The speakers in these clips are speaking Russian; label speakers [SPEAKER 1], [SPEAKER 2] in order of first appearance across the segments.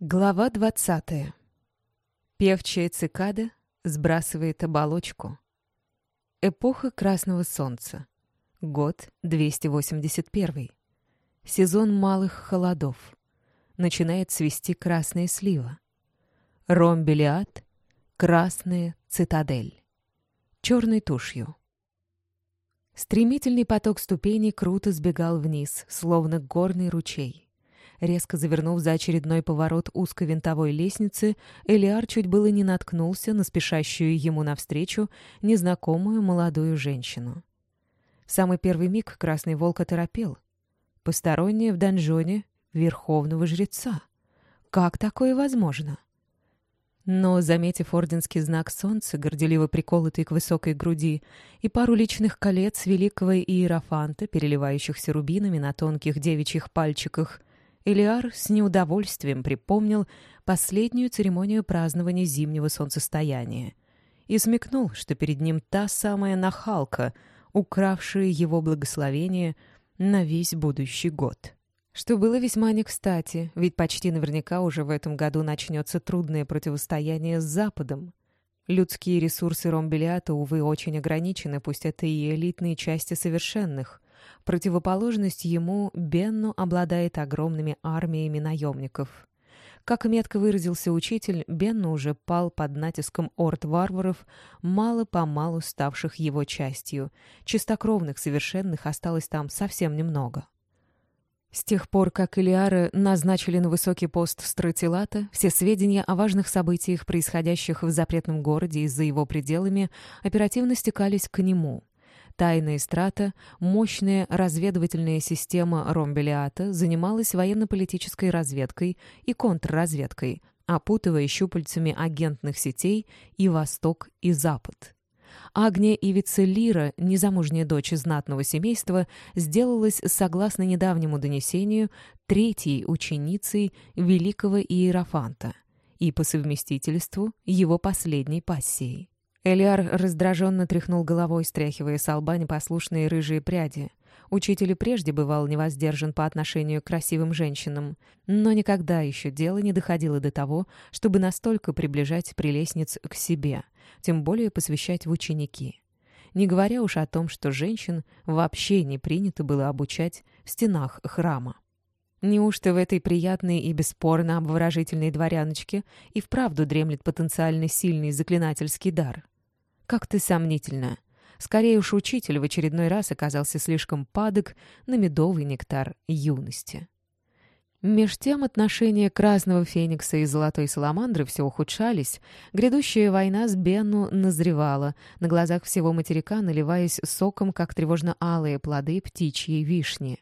[SPEAKER 1] Глава двадцатая. Певчая цикада сбрасывает оболочку. Эпоха Красного Солнца. Год 281. Сезон малых холодов. Начинает цвести красная слива. Ромбелиад. Красная цитадель. Черной тушью. Стремительный поток ступеней круто сбегал вниз, словно горный ручей. Резко завернув за очередной поворот узкой винтовой лестницы, Элиар чуть было не наткнулся на спешащую ему навстречу незнакомую молодую женщину. В самый первый миг Красный Волк оторопел. Посторонняя в донжоне верховного жреца. Как такое возможно? Но, заметив орденский знак солнца, горделиво приколотый к высокой груди, и пару личных колец великого иерофанта, переливающихся рубинами на тонких девичьих пальчиках, Элиар с неудовольствием припомнил последнюю церемонию празднования зимнего солнцестояния и смекнул, что перед ним та самая нахалка, укравшая его благословение на весь будущий год. Что было весьма не кстати, ведь почти наверняка уже в этом году начнется трудное противостояние с Западом. Людские ресурсы Ромбелиата, увы, очень ограничены, пусть это и элитные части совершенных — противоположность ему Бенну обладает огромными армиями наемников. Как метко выразился учитель, Бенну уже пал под натиском орд варваров, мало-помалу ставших его частью. Чистокровных совершенных осталось там совсем немного. С тех пор, как Илиары назначили на высокий пост стратилата, все сведения о важных событиях, происходящих в запретном городе и за его пределами, оперативно стекались к нему. Тайная страта, мощная разведывательная система Ромбелиата занималась военно-политической разведкой и контрразведкой, опутывая щупальцами агентных сетей и Восток, и Запад. Агния Ивица Лира, незамужняя дочь знатного семейства, сделалась, согласно недавнему донесению, третьей ученицей великого Иерофанта и по совместительству его последней пассией. Элиар раздраженно тряхнул головой, стряхивая с лба непослушные рыжие пряди. Учитель прежде бывал невоздержан по отношению к красивым женщинам, но никогда еще дело не доходило до того, чтобы настолько приближать прелестниц к себе, тем более посвящать в ученики. Не говоря уж о том, что женщин вообще не принято было обучать в стенах храма. Неужто в этой приятной и бесспорно обворожительной дворяночке и вправду дремлет потенциально сильный заклинательский дар? Как-то сомнительно. Скорее уж учитель в очередной раз оказался слишком падок на медовый нектар юности. Меж тем отношения Красного Феникса и Золотой Саламандры все ухудшались, грядущая война с Бенну назревала, на глазах всего материка наливаясь соком, как тревожно-алые плоды птичьей вишни.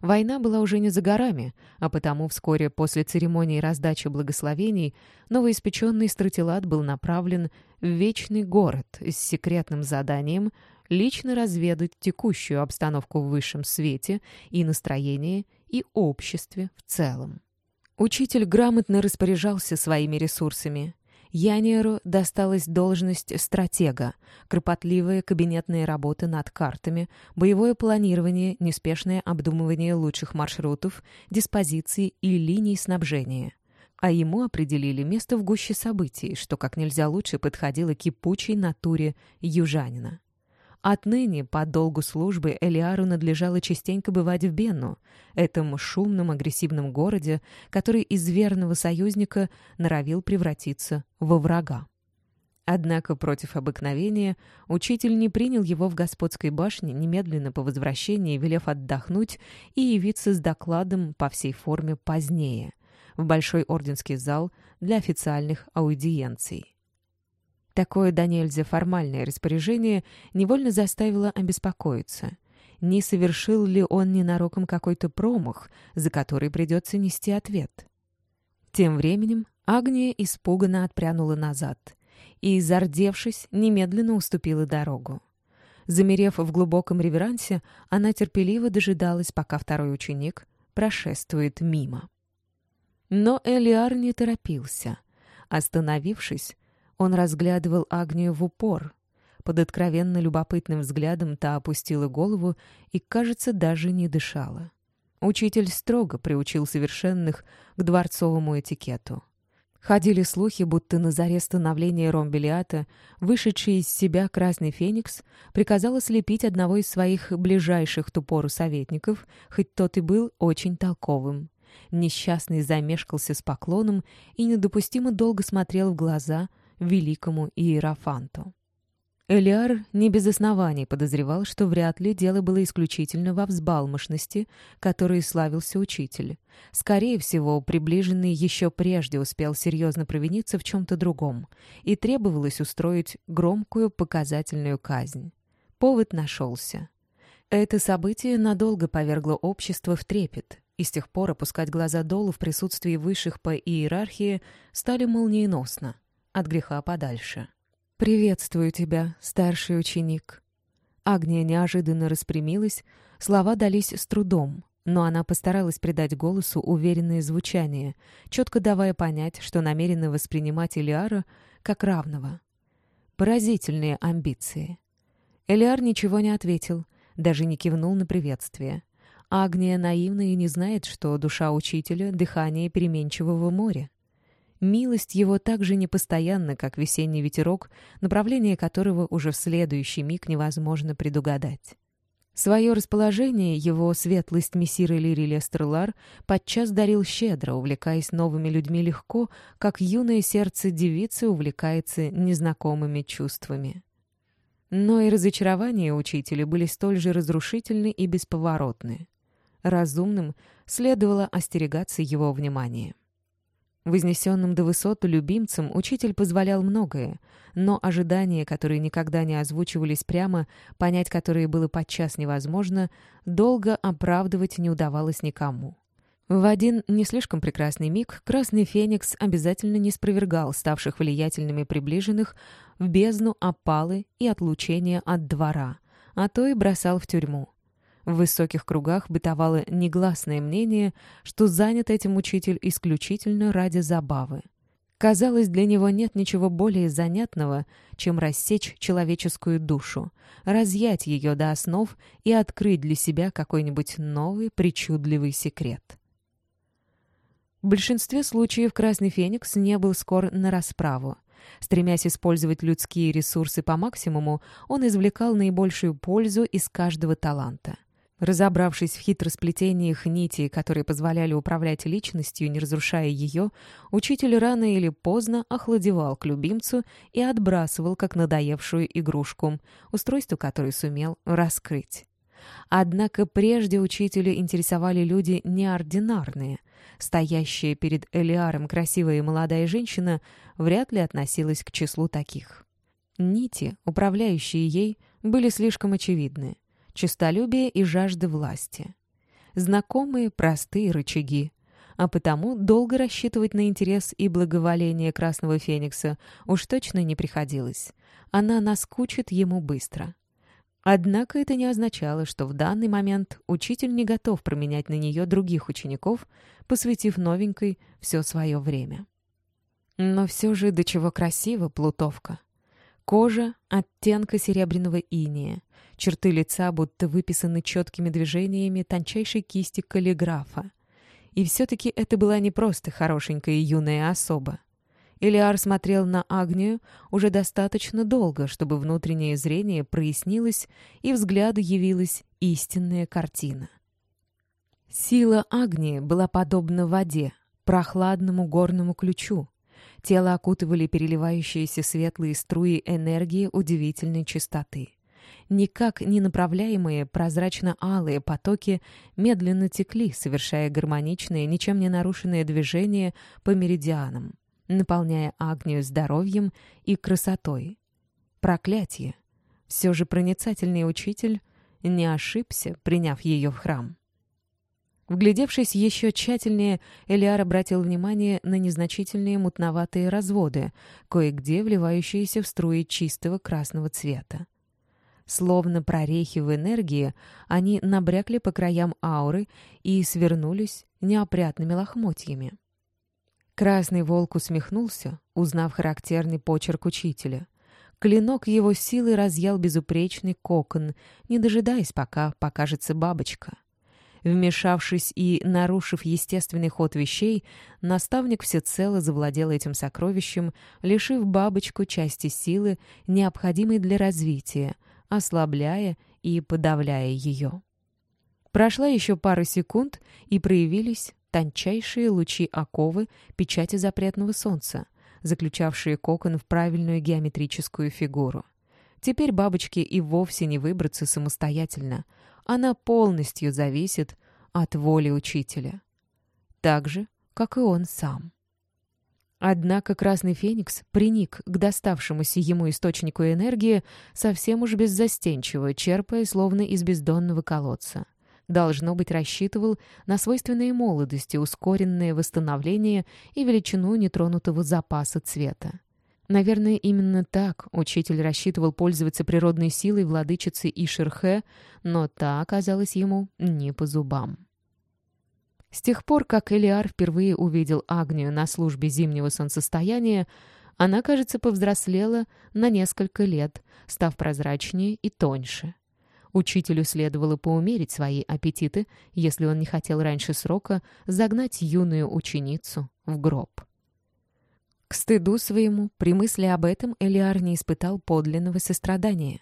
[SPEAKER 1] Война была уже не за горами, а потому вскоре после церемонии раздачи благословений новоиспеченный стратилат был направлен в Вечный город с секретным заданием лично разведать текущую обстановку в высшем свете и настроение и обществе в целом. Учитель грамотно распоряжался своими ресурсами. Яниеру досталась должность стратега, кропотливая кабинетная работа над картами, боевое планирование, неспешное обдумывание лучших маршрутов, диспозиций и линий снабжения. А ему определили место в гуще событий, что как нельзя лучше подходило кипучей натуре южанина. Отныне по долгу службы Элиару надлежало частенько бывать в Бенну, этом шумном агрессивном городе, который из верного союзника норовил превратиться во врага. Однако против обыкновения учитель не принял его в господской башне немедленно по возвращении, велев отдохнуть и явиться с докладом по всей форме позднее, в большой орденский зал для официальных аудиенций. Такое до формальное распоряжение невольно заставило обеспокоиться. Не совершил ли он ненароком какой-то промах, за который придется нести ответ? Тем временем Агния испуганно отпрянула назад и, зардевшись, немедленно уступила дорогу. Замерев в глубоком реверансе, она терпеливо дожидалась, пока второй ученик прошествует мимо. Но Элиар не торопился. Остановившись, он разглядывал Агнию в упор. Под откровенно любопытным взглядом та опустила голову и, кажется, даже не дышала. Учитель строго приучил совершенных к дворцовому этикету. Ходили слухи, будто на заре становления Ромбелиата, вышедший из себя Красный Феникс, приказал слепить одного из своих ближайших тупору советников, хоть тот и был очень толковым. Несчастный замешкался с поклоном и недопустимо долго смотрел в глаза великому Иерофанту. Элиар не без оснований подозревал, что вряд ли дело было исключительно во взбалмошности, которой славился учитель. Скорее всего, приближенный еще прежде успел серьезно провиниться в чем-то другом, и требовалось устроить громкую показательную казнь. Повод нашелся. Это событие надолго повергло общество в трепет, и с тех пор опускать глаза долу в присутствии высших по иерархии стали молниеносно, от греха подальше. «Приветствую тебя, старший ученик». Агния неожиданно распрямилась, слова дались с трудом, но она постаралась придать голосу уверенное звучание, четко давая понять, что намерена воспринимать Элиара как равного. Поразительные амбиции. Элиар ничего не ответил, даже не кивнул на приветствие. Агния наивна и не знает, что душа учителя — дыхание переменчивого моря. Милость его так же непостоянна, как весенний ветерок, направление которого уже в следующий миг невозможно предугадать. Свое расположение его светлость мессир Лири Лестерлар подчас дарил щедро, увлекаясь новыми людьми легко, как юное сердце девицы увлекается незнакомыми чувствами. Но и разочарования учителя были столь же разрушительны и бесповоротны. Разумным следовало остерегаться его внимания. Вознесенным до высот любимцам учитель позволял многое, но ожидания, которые никогда не озвучивались прямо, понять которые было подчас невозможно, долго оправдывать не удавалось никому. В один не слишком прекрасный миг Красный Феникс обязательно не спровергал ставших влиятельными приближенных в бездну опалы и отлучения от двора, а то и бросал в тюрьму. В высоких кругах бытовало негласное мнение, что занят этим учитель исключительно ради забавы. Казалось, для него нет ничего более занятного, чем рассечь человеческую душу, разъять ее до основ и открыть для себя какой-нибудь новый причудливый секрет. В большинстве случаев Красный Феникс не был скор на расправу. Стремясь использовать людские ресурсы по максимуму, он извлекал наибольшую пользу из каждого таланта. Разобравшись в хитросплетениях нитей, которые позволяли управлять личностью, не разрушая ее, учитель рано или поздно охладевал к любимцу и отбрасывал как надоевшую игрушку, устройство которой сумел раскрыть. Однако прежде учителя интересовали люди неординарные. Стоящая перед Элиаром красивая молодая женщина вряд ли относилась к числу таких. Нити, управляющие ей, были слишком очевидны честолюбие и жажда власти. Знакомые простые рычаги. А потому долго рассчитывать на интерес и благоволение Красного Феникса уж точно не приходилось. Она наскучит ему быстро. Однако это не означало, что в данный момент учитель не готов променять на нее других учеников, посвятив новенькой все свое время. Но все же до чего красиво плутовка. Кожа оттенка серебряного иния, черты лица будто выписаны четкими движениями тончайшей кисти каллиграфа. И все-таки это была не просто хорошенькая юная особа. Элиар смотрел на Агнию уже достаточно долго, чтобы внутреннее зрение прояснилось и взгляду явилась истинная картина. Сила Агнии была подобна воде, прохладному горному ключу, Тело окутывали переливающиеся светлые струи энергии удивительной чистоты. Никак не направляемые прозрачно-алые потоки медленно текли, совершая гармоничные, ничем не нарушенные движения по меридианам, наполняя Агнию здоровьем и красотой. Проклятие! Все же проницательный учитель не ошибся, приняв ее в храм. Вглядевшись еще тщательнее, Элиар обратил внимание на незначительные мутноватые разводы, кое-где вливающиеся в струи чистого красного цвета. Словно прорехи в энергии, они набрякли по краям ауры и свернулись неопрятными лохмотьями. Красный волк усмехнулся, узнав характерный почерк учителя. Клинок его силы разъял безупречный кокон, не дожидаясь, пока покажется бабочка — Вмешавшись и нарушив естественный ход вещей, наставник всецело завладел этим сокровищем, лишив бабочку части силы, необходимой для развития, ослабляя и подавляя ее. Прошла еще пара секунд, и проявились тончайшие лучи оковы печати запретного солнца, заключавшие кокон в правильную геометрическую фигуру. Теперь бабочке и вовсе не выбраться самостоятельно. Она полностью зависит от воли учителя. Так же, как и он сам. Однако Красный Феникс приник к доставшемуся ему источнику энергии совсем уж беззастенчиво, черпая словно из бездонного колодца. Должно быть, рассчитывал на свойственные молодости, ускоренное восстановление и величину нетронутого запаса цвета. Наверное, именно так учитель рассчитывал пользоваться природной силой владычицы Ишерхе, но та оказалась ему не по зубам. С тех пор, как Элиар впервые увидел Агнию на службе зимнего солнцестояния, она, кажется, повзрослела на несколько лет, став прозрачнее и тоньше. Учителю следовало поумерить свои аппетиты, если он не хотел раньше срока загнать юную ученицу в гроб. К стыду своему, при мысли об этом, Элиар не испытал подлинного сострадания.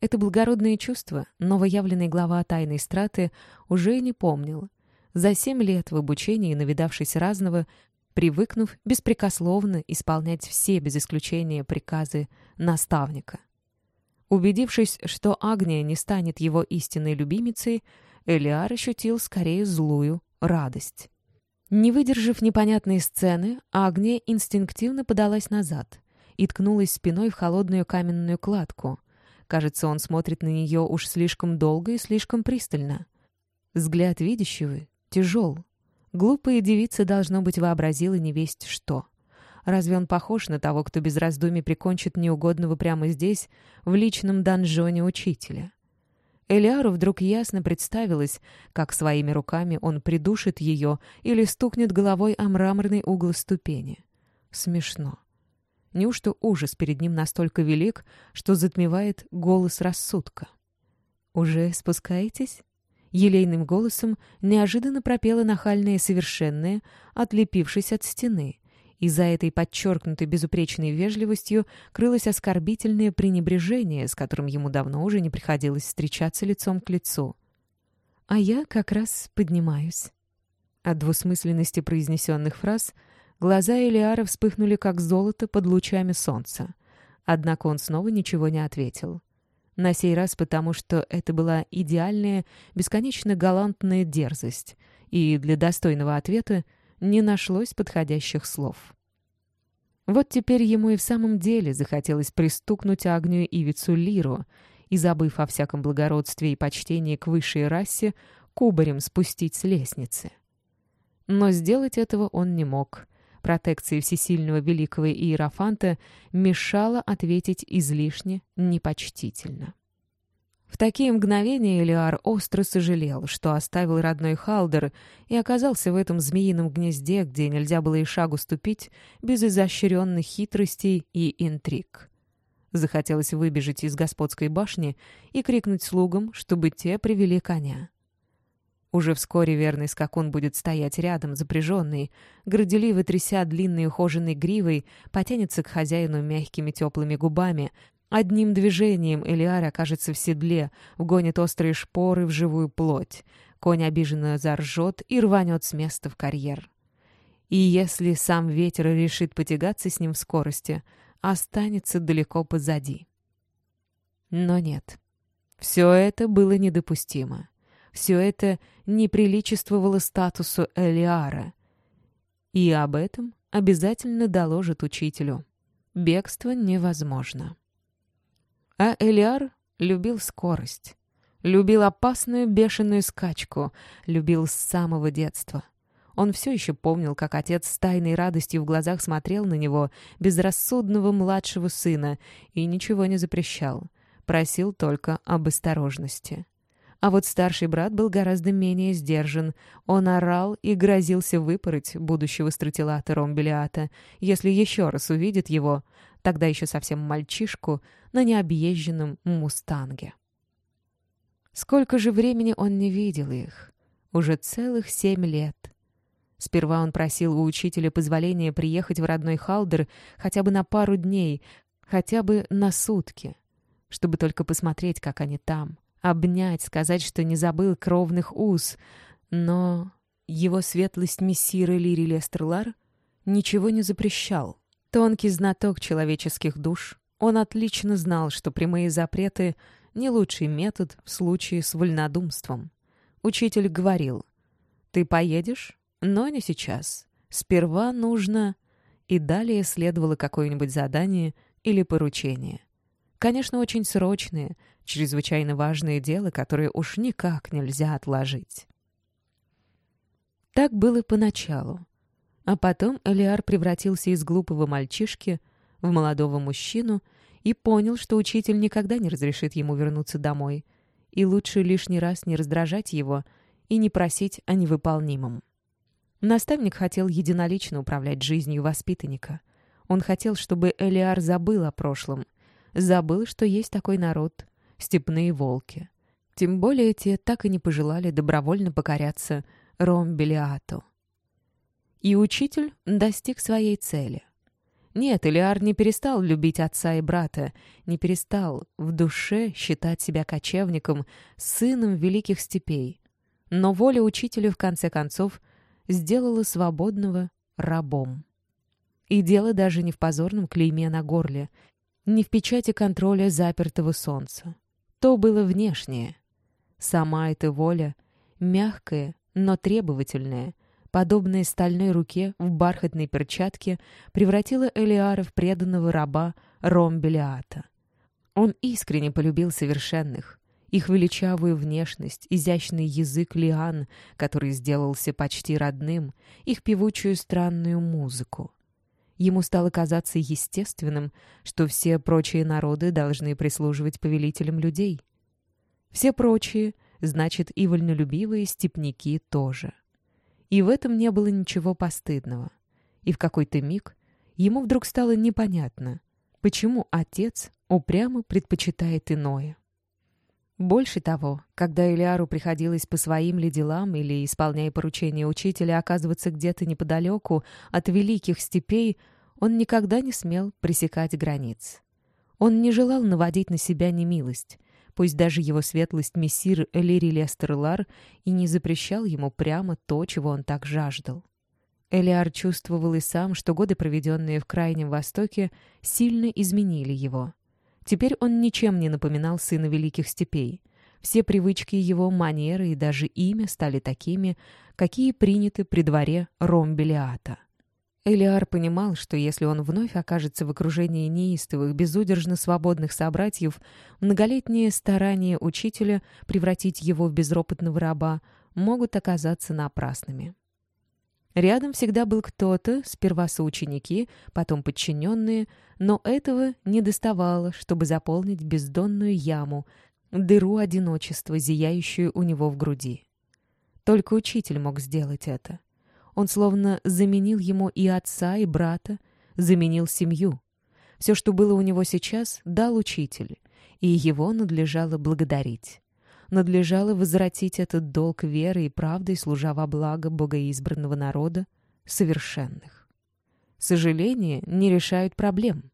[SPEAKER 1] Это благородное чувство новоявленный глава тайной страты уже не помнил. За семь лет в обучении, навидавшись разного, привыкнув беспрекословно исполнять все без исключения приказы наставника. Убедившись, что Агния не станет его истинной любимицей, Элиар ощутил скорее злую радость. Не выдержав непонятной сцены, Агния инстинктивно подалась назад и ткнулась спиной в холодную каменную кладку. Кажется, он смотрит на нее уж слишком долго и слишком пристально. Взгляд видящего тяжел. Глупая девица, должно быть, вообразила невесть что. Разве он похож на того, кто без раздумий прикончит неугодного прямо здесь, в личном донжоне учителя? Элиару вдруг ясно представилось, как своими руками он придушит ее или стукнет головой о мраморный угол ступени. Смешно. Неужто ужас перед ним настолько велик, что затмевает голос рассудка? «Уже спускаетесь?» Елейным голосом неожиданно пропела нахальная совершенная, отлепившись от стены, и за этой подчеркнутой безупречной вежливостью крылось оскорбительное пренебрежение, с которым ему давно уже не приходилось встречаться лицом к лицу. «А я как раз поднимаюсь». От двусмысленности произнесенных фраз глаза Элиара вспыхнули, как золото под лучами солнца. Однако он снова ничего не ответил. На сей раз потому, что это была идеальная, бесконечно галантная дерзость, и для достойного ответа не нашлось подходящих слов. Вот теперь ему и в самом деле захотелось пристукнуть Агнию Ивицу Лиру и, забыв о всяком благородстве и почтении к высшей расе, кубарем спустить с лестницы. Но сделать этого он не мог. Протекция всесильного великого Иерофанта мешала ответить излишне непочтительно. В такие мгновения Элиар остро сожалел, что оставил родной Халдер и оказался в этом змеином гнезде, где нельзя было и шагу ступить без изощренных хитростей и интриг. Захотелось выбежать из господской башни и крикнуть слугам, чтобы те привели коня. Уже вскоре верный скакун будет стоять рядом, запряженный, горделиво тряся длинной ухоженной гривой, потянется к хозяину мягкими теплыми губами, Одним движением Элиар окажется в седле, вгонит острые шпоры в живую плоть. Конь обиженно заржет и рванет с места в карьер. И если сам ветер решит потягаться с ним в скорости, останется далеко позади. Но нет. Все это было недопустимо. Все это неприличествовало статусу Элиара. И об этом обязательно доложит учителю. Бегство невозможно. А Элиар любил скорость. Любил опасную бешеную скачку. Любил с самого детства. Он все еще помнил, как отец с тайной радостью в глазах смотрел на него, безрассудного младшего сына, и ничего не запрещал. Просил только об осторожности. А вот старший брат был гораздо менее сдержан. Он орал и грозился выпороть будущего стратилата Ромбелиата, если еще раз увидит его, тогда еще совсем мальчишку, на необъезженном «Мустанге». Сколько же времени он не видел их. Уже целых семь лет. Сперва он просил у учителя позволения приехать в родной Халдер хотя бы на пару дней, хотя бы на сутки, чтобы только посмотреть, как они там, обнять, сказать, что не забыл кровных уз. Но его светлость мессир Лири Лестерлар ничего не запрещал. Тонкий знаток человеческих душ, он отлично знал, что прямые запреты — не лучший метод в случае с вольнодумством. Учитель говорил, «Ты поедешь, но не сейчас. Сперва нужно...» И далее следовало какое-нибудь задание или поручение. Конечно, очень срочные, чрезвычайно важные дела, которые уж никак нельзя отложить. Так было поначалу. А потом Элиар превратился из глупого мальчишки в молодого мужчину и понял, что учитель никогда не разрешит ему вернуться домой — и лучше лишний раз не раздражать его и не просить о невыполнимом. Наставник хотел единолично управлять жизнью воспитанника. Он хотел, чтобы Элиар забыл о прошлом, забыл, что есть такой народ — степные волки. Тем более те так и не пожелали добровольно покоряться Ромбелиату. И учитель достиг своей цели — нет, Элиар не перестал любить отца и брата, не перестал в душе считать себя кочевником, сыном великих степей. Но воля учителя, в конце концов, сделала свободного рабом. И дело даже не в позорном клейме на горле, не в печати контроля запертого солнца. То было внешнее. Сама эта воля, мягкая, но требовательная — подобная стальной руке в бархатной перчатке, превратила Элиара в преданного раба Ромбелиата. Он искренне полюбил совершенных, их величавую внешность, изящный язык лиан, который сделался почти родным, их певучую странную музыку. Ему стало казаться естественным, что все прочие народы должны прислуживать повелителям людей. Все прочие, значит, и вольнолюбивые степняки тоже. И в этом не было ничего постыдного. И в какой-то миг ему вдруг стало непонятно, почему отец упрямо предпочитает иное. Больше того, когда Элиару приходилось по своим ли делам или, исполняя поручения учителя, оказываться где-то неподалеку от великих степей, он никогда не смел пресекать границ. Он не желал наводить на себя немилость, пусть даже его светлость мессир Элири Лестерлар и не запрещал ему прямо то, чего он так жаждал. Элиар чувствовал и сам, что годы, проведенные в Крайнем Востоке, сильно изменили его. Теперь он ничем не напоминал сына Великих Степей. Все привычки его, манеры и даже имя стали такими, какие приняты при дворе Ромбелиата. Элиар понимал, что если он вновь окажется в окружении неистовых, безудержно свободных собратьев, многолетние старания учителя превратить его в безропотного раба могут оказаться напрасными. Рядом всегда был кто-то, сперва соученики, потом подчиненные, но этого не доставало, чтобы заполнить бездонную яму, дыру одиночества, зияющую у него в груди. Только учитель мог сделать это. Он словно заменил ему и отца, и брата, заменил семью. Все, что было у него сейчас, дал учитель, и его надлежало благодарить. Надлежало возвратить этот долг веры и правдой, служа во благо богоизбранного народа, совершенных. Сожаления не решают проблем.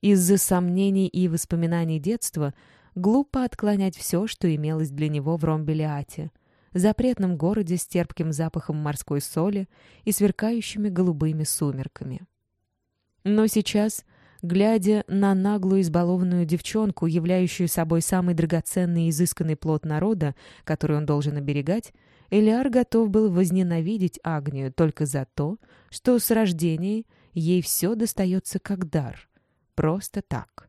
[SPEAKER 1] Из-за сомнений и воспоминаний детства глупо отклонять все, что имелось для него в Ромбелиате — запретном городе с терпким запахом морской соли и сверкающими голубыми сумерками. Но сейчас, глядя на наглую избалованную девчонку, являющую собой самый драгоценный и изысканный плод народа, который он должен оберегать, Элиар готов был возненавидеть Агнию только за то, что с рождения ей все достается как дар. Просто так.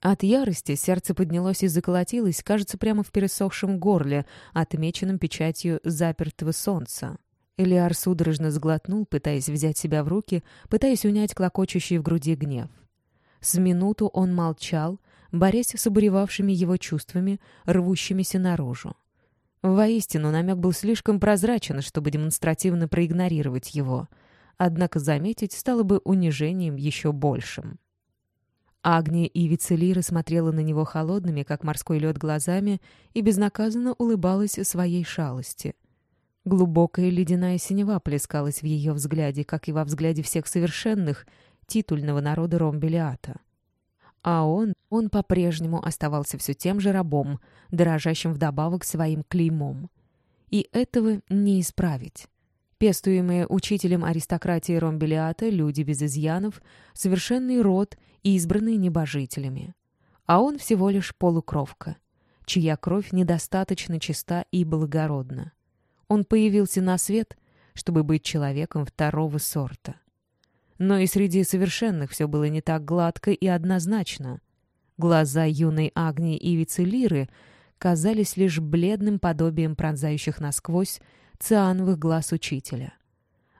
[SPEAKER 1] От ярости сердце поднялось и заколотилось, кажется, прямо в пересохшем горле, отмеченном печатью запертого солнца. Элиар судорожно сглотнул, пытаясь взять себя в руки, пытаясь унять клокочущий в груди гнев. С минуту он молчал, борясь с обуревавшими его чувствами, рвущимися наружу. Воистину, намек был слишком прозрачен, чтобы демонстративно проигнорировать его. Однако заметить стало бы унижением еще большим. Агния и Вицелира смотрела на него холодными, как морской лед, глазами и безнаказанно улыбалась своей шалости. Глубокая ледяная синева плескалась в ее взгляде, как и во взгляде всех совершенных, титульного народа Ромбелиата. А он, он по-прежнему оставался все тем же рабом, дорожащим вдобавок своим клеймом. И этого не исправить. Пестуемые учителем аристократии Ромбелиата, люди без изъянов, совершенный род избранные небожителями. А он всего лишь полукровка, чья кровь недостаточно чиста и благородна. Он появился на свет, чтобы быть человеком второго сорта. Но и среди совершенных все было не так гладко и однозначно. Глаза юной Агнии и Вицелиры казались лишь бледным подобием пронзающих насквозь циановых глаз учителя.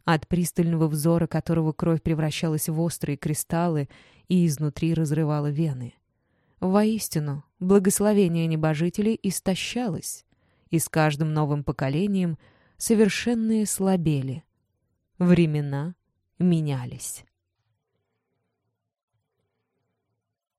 [SPEAKER 1] От пристального взора которого кровь превращалась в острые кристаллы и изнутри разрывала вены. Воистину, благословение небожителей истощалось и с каждым новым поколением совершенные слабели. Времена менялись.